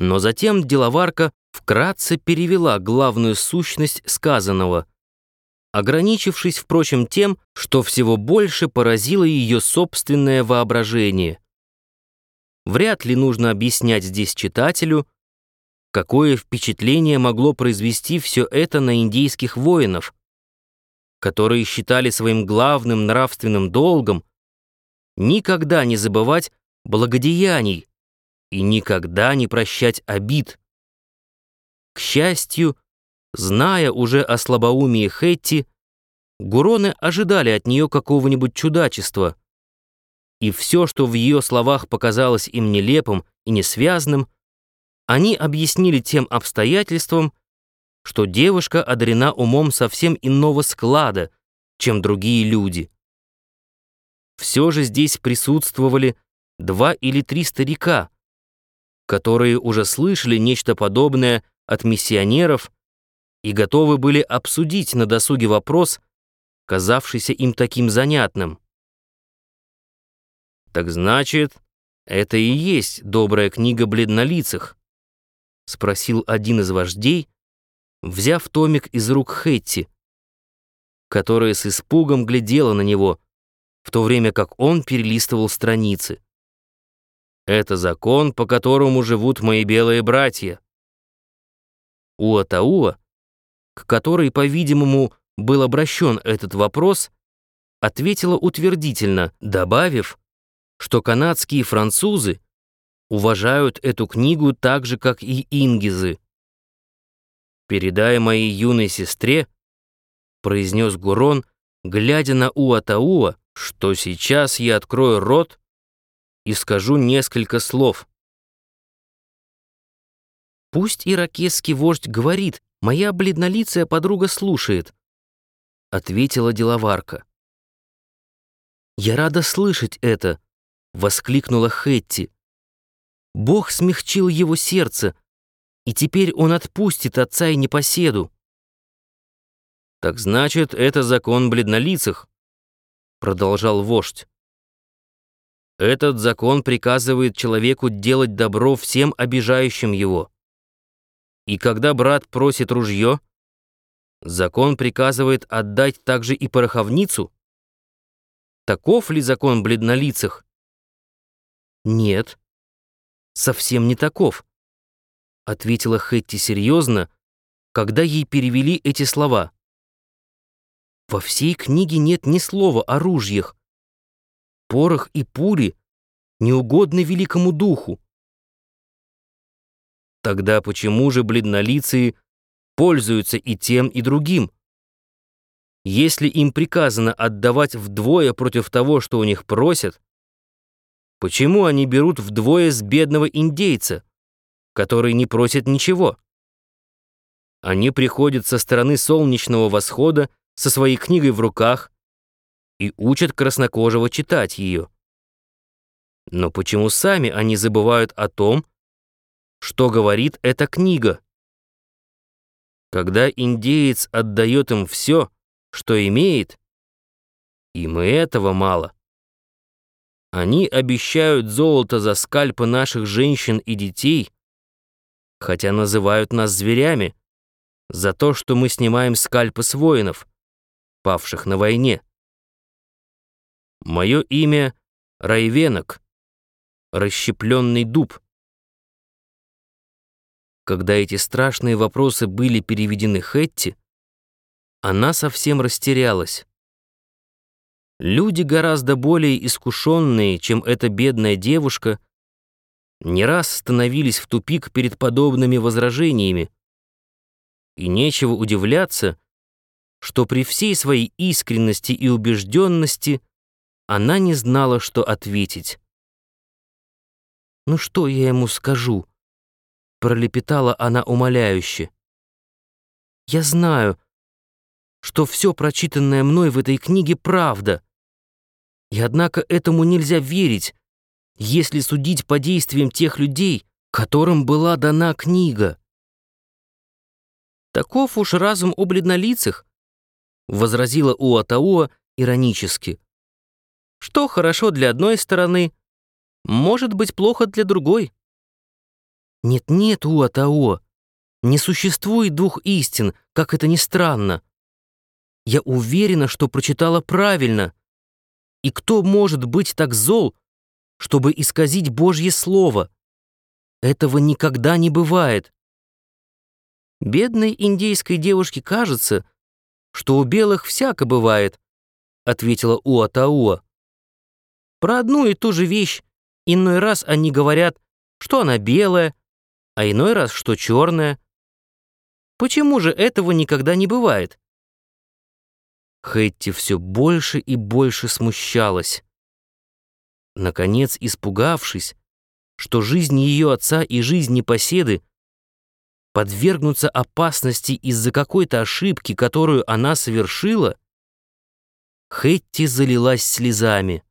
Но затем деловарка вкратце перевела главную сущность сказанного, ограничившись, впрочем, тем, что всего больше поразило ее собственное воображение. Вряд ли нужно объяснять здесь читателю, какое впечатление могло произвести все это на индейских воинов, которые считали своим главным нравственным долгом никогда не забывать благодеяний и никогда не прощать обид. К счастью, зная уже о слабоумии Хэтти, Гуроны ожидали от нее какого-нибудь чудачества, и все, что в ее словах показалось им нелепым и несвязным, они объяснили тем обстоятельством, что девушка одарена умом совсем иного склада, чем другие люди. Все же здесь присутствовали два или три старика, которые уже слышали нечто подобное от миссионеров и готовы были обсудить на досуге вопрос, казавшийся им таким занятным. «Так значит, это и есть добрая книга бледнолицых?» — спросил один из вождей, взяв томик из рук Хэтти, которая с испугом глядела на него, в то время как он перелистывал страницы. «Это закон, по которому живут мои белые братья». Уатауа, к которой, по-видимому, был обращен этот вопрос, ответила утвердительно, добавив, что канадские французы уважают эту книгу так же, как и ингизы. «Передай моей юной сестре», — произнес Гурон, глядя на Уатауа, что сейчас я открою рот и скажу несколько слов. «Пусть иракесский вождь говорит, моя бледнолицая подруга слушает», — ответила деловарка. «Я рада слышать это», — воскликнула Хетти. «Бог смягчил его сердце, и теперь он отпустит отца и непоседу». «Так значит, это закон бледнолицых», — продолжал вождь. «Этот закон приказывает человеку делать добро всем обижающим его. И когда брат просит ружье, закон приказывает отдать также и пороховницу. Таков ли закон бледнолицых? Нет, совсем не таков ответила Хэтти серьезно, когда ей перевели эти слова. Во всей книге нет ни слова о ружьях. Порох и пули не угодны великому духу. Тогда почему же бледнолицые пользуются и тем, и другим? Если им приказано отдавать вдвое против того, что у них просят, почему они берут вдвое с бедного индейца? который не просит ничего. Они приходят со стороны солнечного восхода со своей книгой в руках и учат краснокожего читать ее. Но почему сами они забывают о том, что говорит эта книга? Когда индеец отдает им все, что имеет, им и этого мало. Они обещают золото за скальпы наших женщин и детей — хотя называют нас зверями, за то, что мы снимаем скальпы с воинов, павших на войне. Мое имя — Райвенок, расщепленный дуб. Когда эти страшные вопросы были переведены Хэтти, она совсем растерялась. Люди гораздо более искушенные, чем эта бедная девушка — не раз становились в тупик перед подобными возражениями. И нечего удивляться, что при всей своей искренности и убежденности она не знала, что ответить. «Ну что я ему скажу?» — пролепетала она умоляюще. «Я знаю, что все прочитанное мной в этой книге правда, и однако этому нельзя верить, если судить по действиям тех людей, которым была дана книга. «Таков уж разум у бледнолицых», — возразила Уатауа иронически. «Что хорошо для одной стороны, может быть плохо для другой». Нет-нет, Уатао, не существует двух истин, как это ни странно. Я уверена, что прочитала правильно. И кто может быть так зол, чтобы исказить Божье Слово? Этого никогда не бывает. Бедной индейской девушке кажется, что у белых всяко бывает, ответила Уатауа. Про одну и ту же вещь иной раз они говорят, что она белая, а иной раз, что черная. Почему же этого никогда не бывает? Хэтти все больше и больше смущалась. Наконец, испугавшись, что жизнь ее отца и жизнь непоседы подвергнутся опасности из-за какой-то ошибки, которую она совершила, Хэтти залилась слезами.